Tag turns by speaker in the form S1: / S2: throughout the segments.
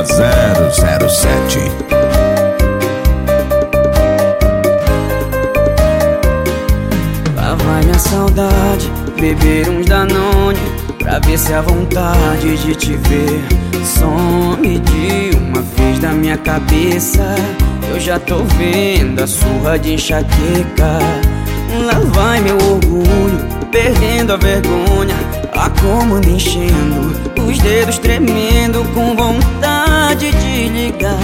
S1: Banda 007
S2: Lá vai minha saudade, beber uns Danone Pra ver se a vontade de te ver some de uma vez da minha cabeça. Eu já tô vendo a surra de enxaqueca. Lá vai meu orgulho, perdendo a vergonha. A comanda enchendo, os dedos tremendo Com vontade de ligar.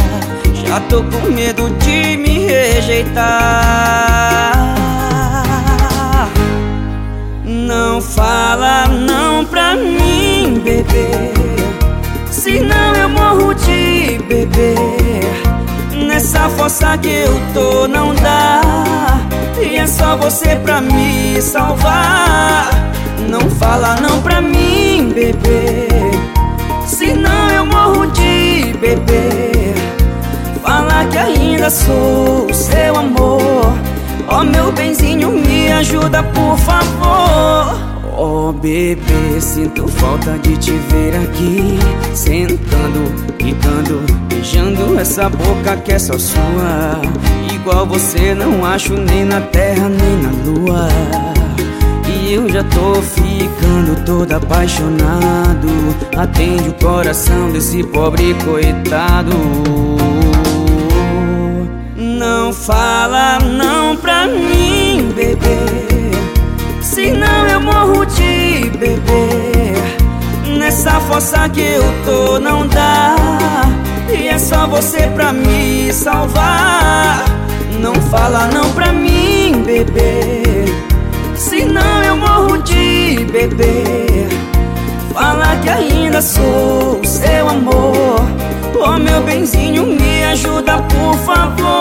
S2: Já tô com medo de me rejeitar. Não fala não pra mim, bebê. Senão eu morro de beber. Nessa força que eu tô não dá. E é só você pra me salvar. Não fala não pra mim, bebê sou seu amor. Ó oh, meu benzinho, me ajuda por favor. Oh bebê, sinto falta de te ver aqui. Sentando, quicando, beijando essa boca que é só sua. Igual você não acho nem na terra nem na lua. E eu já tô ficando todo apaixonado. Atende o coração desse pobre coitado pra mim, bebê. Senão eu morro de beber. Nessa força que eu tô não dá. E é só você pra me salvar. Não fala não pra mim, bebê. Senão eu morro de beber. Fala que ainda sou seu amor. Oh meu benzinho, me ajuda por favor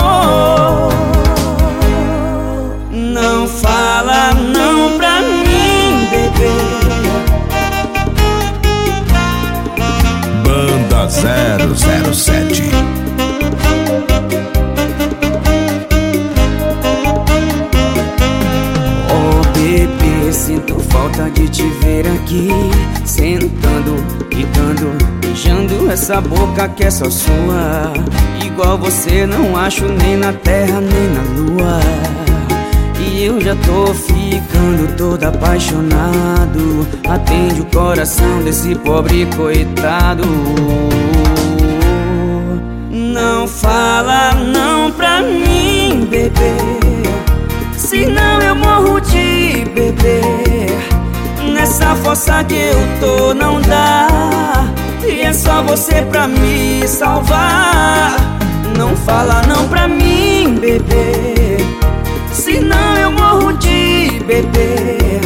S2: de te ver aqui Sentando, quicando, beijando essa boca que é só sua. Igual você não acho nem na terra nem na lua. E eu já tô ficando todo apaixonado. Atende o coração desse pobre coitado. Não fala não pra mim, bebê. Senão eu morro de Nessa força que eu tô não dá. E é só você pra me salvar. Não fala não pra mim, bebê. Senão eu morro de beber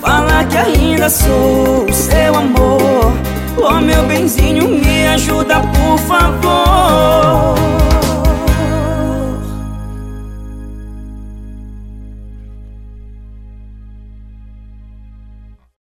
S2: Fala que ainda sou seu amor. Oh meu benzinho, me ajuda por favor